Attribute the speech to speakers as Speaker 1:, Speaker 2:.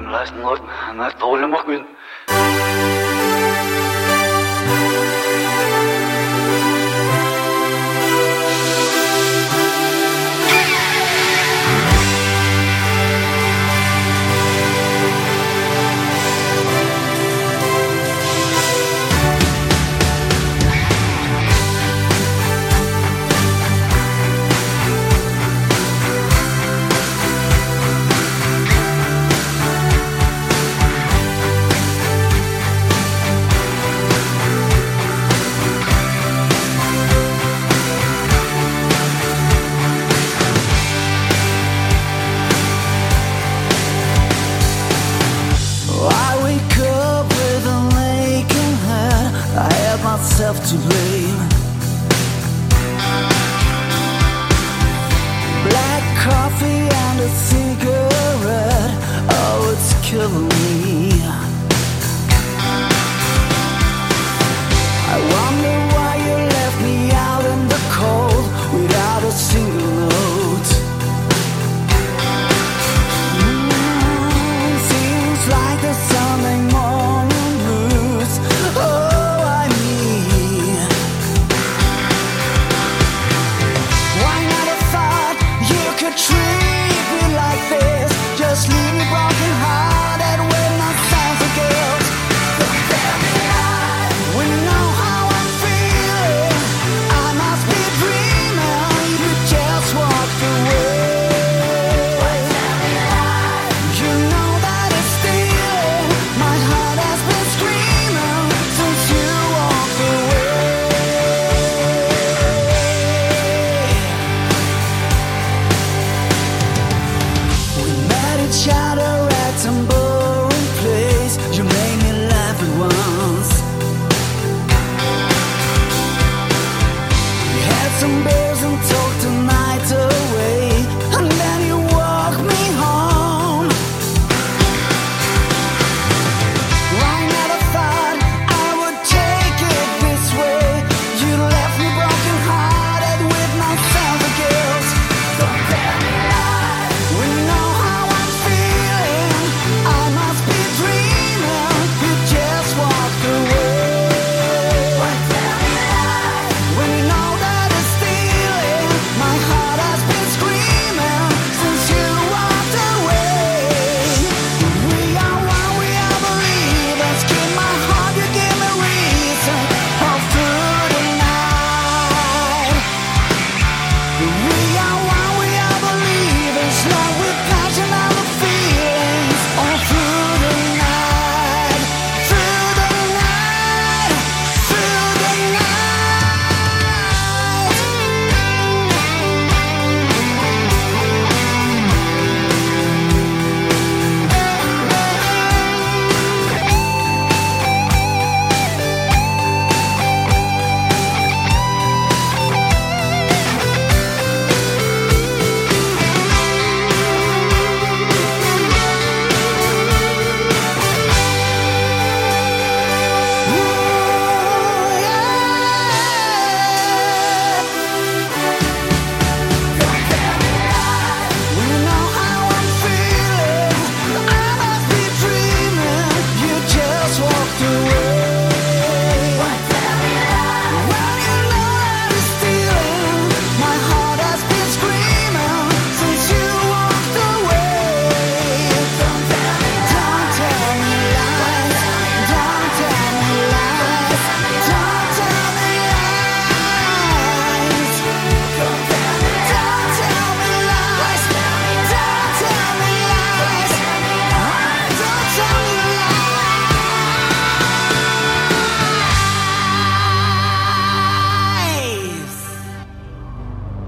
Speaker 1: luister nooit naar het dårlige morgen.
Speaker 2: I myself to blame. Black coffee and a cigarette. Oh, it's killing me.